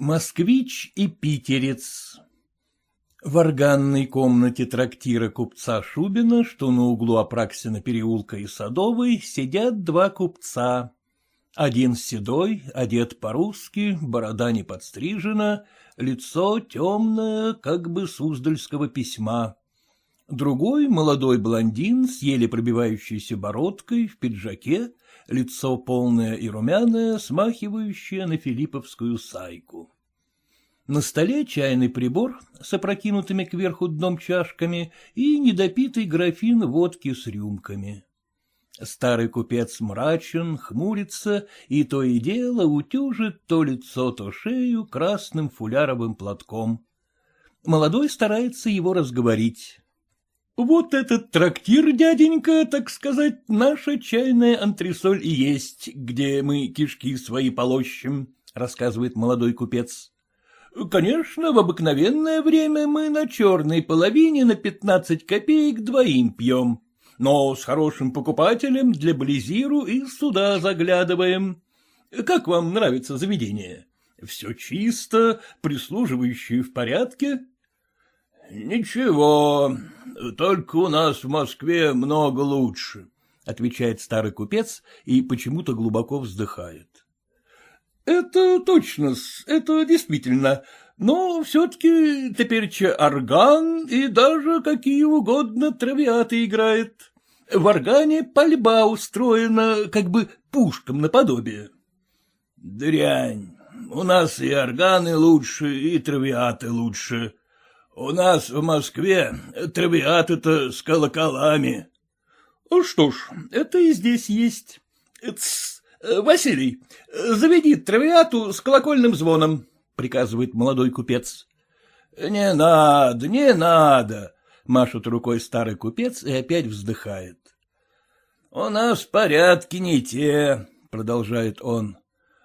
Москвич и питерец В органной комнате трактира купца Шубина, что на углу Апраксина переулка и Садовой, сидят два купца. Один седой, одет по-русски, борода не подстрижена, лицо темное, как бы суздальского письма. Другой молодой блондин с еле пробивающейся бородкой, в пиджаке, лицо полное и румяное, смахивающее на филипповскую сайку. На столе чайный прибор с опрокинутыми кверху дном чашками и недопитый графин водки с рюмками. Старый купец мрачен, хмурится и то и дело утюжит то лицо, то шею красным фуляровым платком. Молодой старается его разговорить. Вот этот трактир, дяденька, так сказать, наша чайная антресоль и есть, где мы кишки свои полощем, — рассказывает молодой купец. Конечно, в обыкновенное время мы на черной половине на пятнадцать копеек двоим пьем, но с хорошим покупателем для близиру и сюда заглядываем. Как вам нравится заведение? Все чисто, прислуживающие в порядке? — Ничего, только у нас в Москве много лучше, — отвечает старый купец и почему-то глубоко вздыхает. — Это точно, это действительно, но все-таки теперь орган и даже какие угодно травиаты играет. В органе пальба устроена как бы пушкам наподобие. — Дрянь, у нас и органы лучше, и травиаты лучше, у нас в Москве травиаты-то с колоколами. — Что ж, это и здесь есть. Тс, Василий, заведи травиату с колокольным звоном, — приказывает молодой купец. — Не надо, не надо, — машет рукой старый купец и опять вздыхает. — У нас порядки не те, — продолжает он.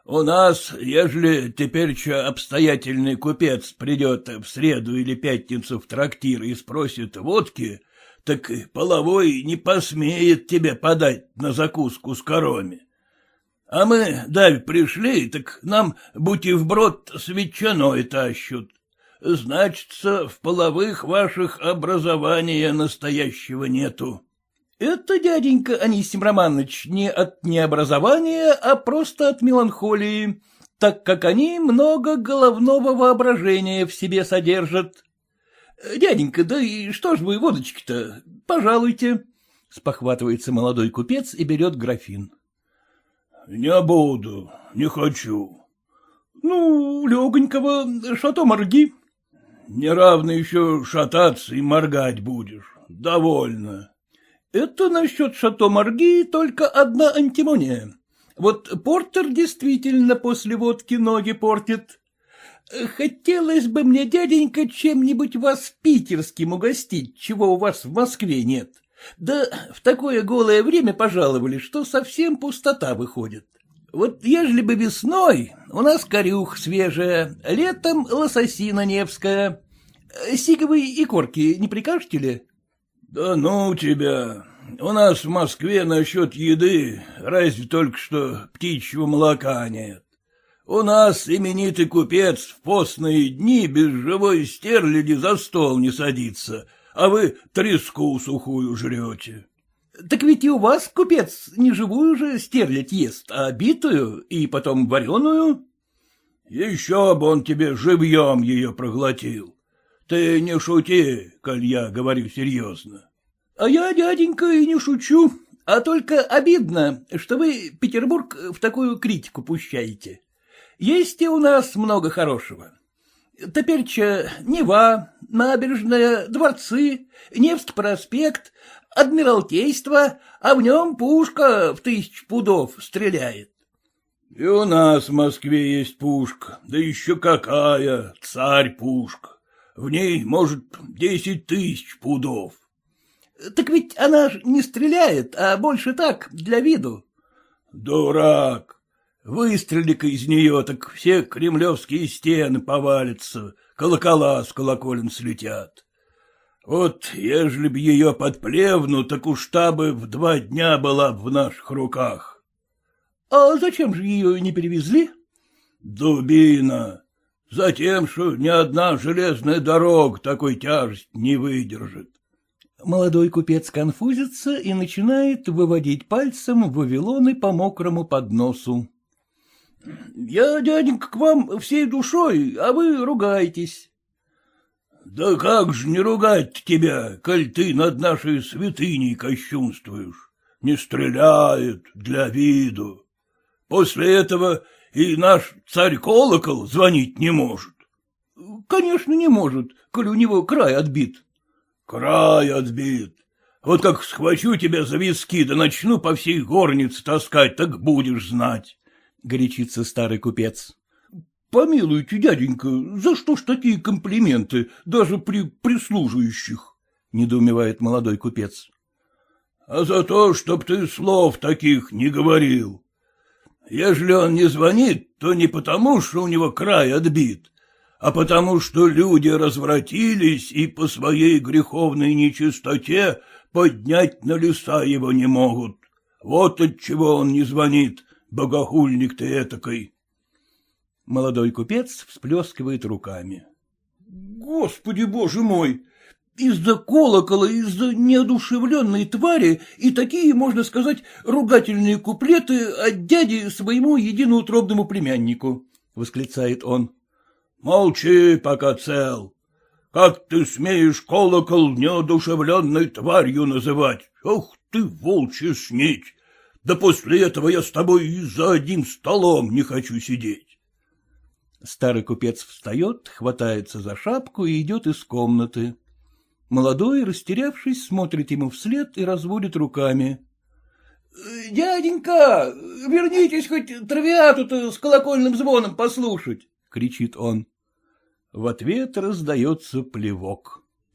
У нас, ежели теперь-че обстоятельный купец придет в среду или пятницу в трактир и спросит водки, так половой не посмеет тебе подать на закуску с короми. А мы, даль пришли, так нам бутерброд с ветчиной тащут. Значится, в половых ваших образования настоящего нету. Это, дяденька Анисим Романович, не от необразования, а просто от меланхолии, так как они много головного воображения в себе содержат. Дяденька, да и что ж вы водочки-то, пожалуйте. Спохватывается молодой купец и берет графин. — Не буду, не хочу. — Ну, легонького, шато морги. — Неравно еще шататься и моргать будешь. Довольно. Это насчет шато Марги только одна антимония. Вот портер действительно после водки ноги портит. Хотелось бы мне, дяденька, чем-нибудь вас питерским угостить, чего у вас в Москве нет. Да в такое голое время пожаловали, что совсем пустота выходит. Вот ежели бы весной у нас корюх свежая, летом лососина невская. Сиговые и корки не прикажете ли? Да ну тебя, у нас в Москве насчет еды разве только что птичьего молока нет. У нас именитый купец в постные дни без живой стерляди за стол не садится, а вы треску сухую жрете. — Так ведь и у вас, купец, не живую же стерлядь ест, а битую и потом вареную. — Еще бы он тебе живьем ее проглотил. Ты не шути, коль я говорю серьезно. — А я, дяденька, и не шучу, а только обидно, что вы Петербург в такую критику пущаете. Есть и у нас много хорошего. Теперь-че Нева, набережная, дворцы, Невский проспект, Адмиралтейство, а в нем пушка в тысяч пудов стреляет. — И у нас в Москве есть пушка, да еще какая, царь-пушка. В ней, может, десять тысяч пудов. — Так ведь она ж не стреляет, а больше так, для виду. — Дурак! Выстрели-ка из нее, так все кремлевские стены повалятся, колокола с колоколем слетят. Вот, ежели б ее под плевну, так уж та в два дня была в наших руках. — А зачем же ее не перевезли? — Дубина. — Затем, что ни одна железная дорога такой тяжесть не выдержит. Молодой купец конфузится и начинает выводить пальцем вавилоны по мокрому подносу. — Я, дяденька, к вам всей душой, а вы ругаетесь. — Да как же не ругать тебя, коль ты над нашей святыней кощунствуешь? Не стреляет для виду. После этого и наш царь-колокол звонить не может. — Конечно, не может, коль у него край отбит. Край отбит. Вот как схвачу тебя за виски, да начну по всей горнице таскать, так будешь знать, — горячится старый купец. — Помилуйте, дяденька, за что ж такие комплименты, даже при прислуживающих? — недоумевает молодой купец. — А за то, чтоб ты слов таких не говорил. Ежели он не звонит, то не потому, что у него край отбит, а потому что люди развратились и по своей греховной нечистоте поднять на леса его не могут. Вот отчего он не звонит, богохульник ты этакой. Молодой купец всплескивает руками. — Господи, боже мой! Из-за колокола, из-за неодушевленной твари и такие, можно сказать, ругательные куплеты от дяди своему единоутробному племяннику, — восклицает он. Молчи, пока цел. Как ты смеешь колокол неодушевленной тварью называть? Ох ты, волчья снить! Да после этого я с тобой и за одним столом не хочу сидеть. Старый купец встает, хватается за шапку и идет из комнаты. Молодой, растерявшись, смотрит ему вслед и разводит руками. — Дяденька, вернитесь хоть травиату-то с колокольным звоном послушать, — кричит он. В ответ раздается плевок.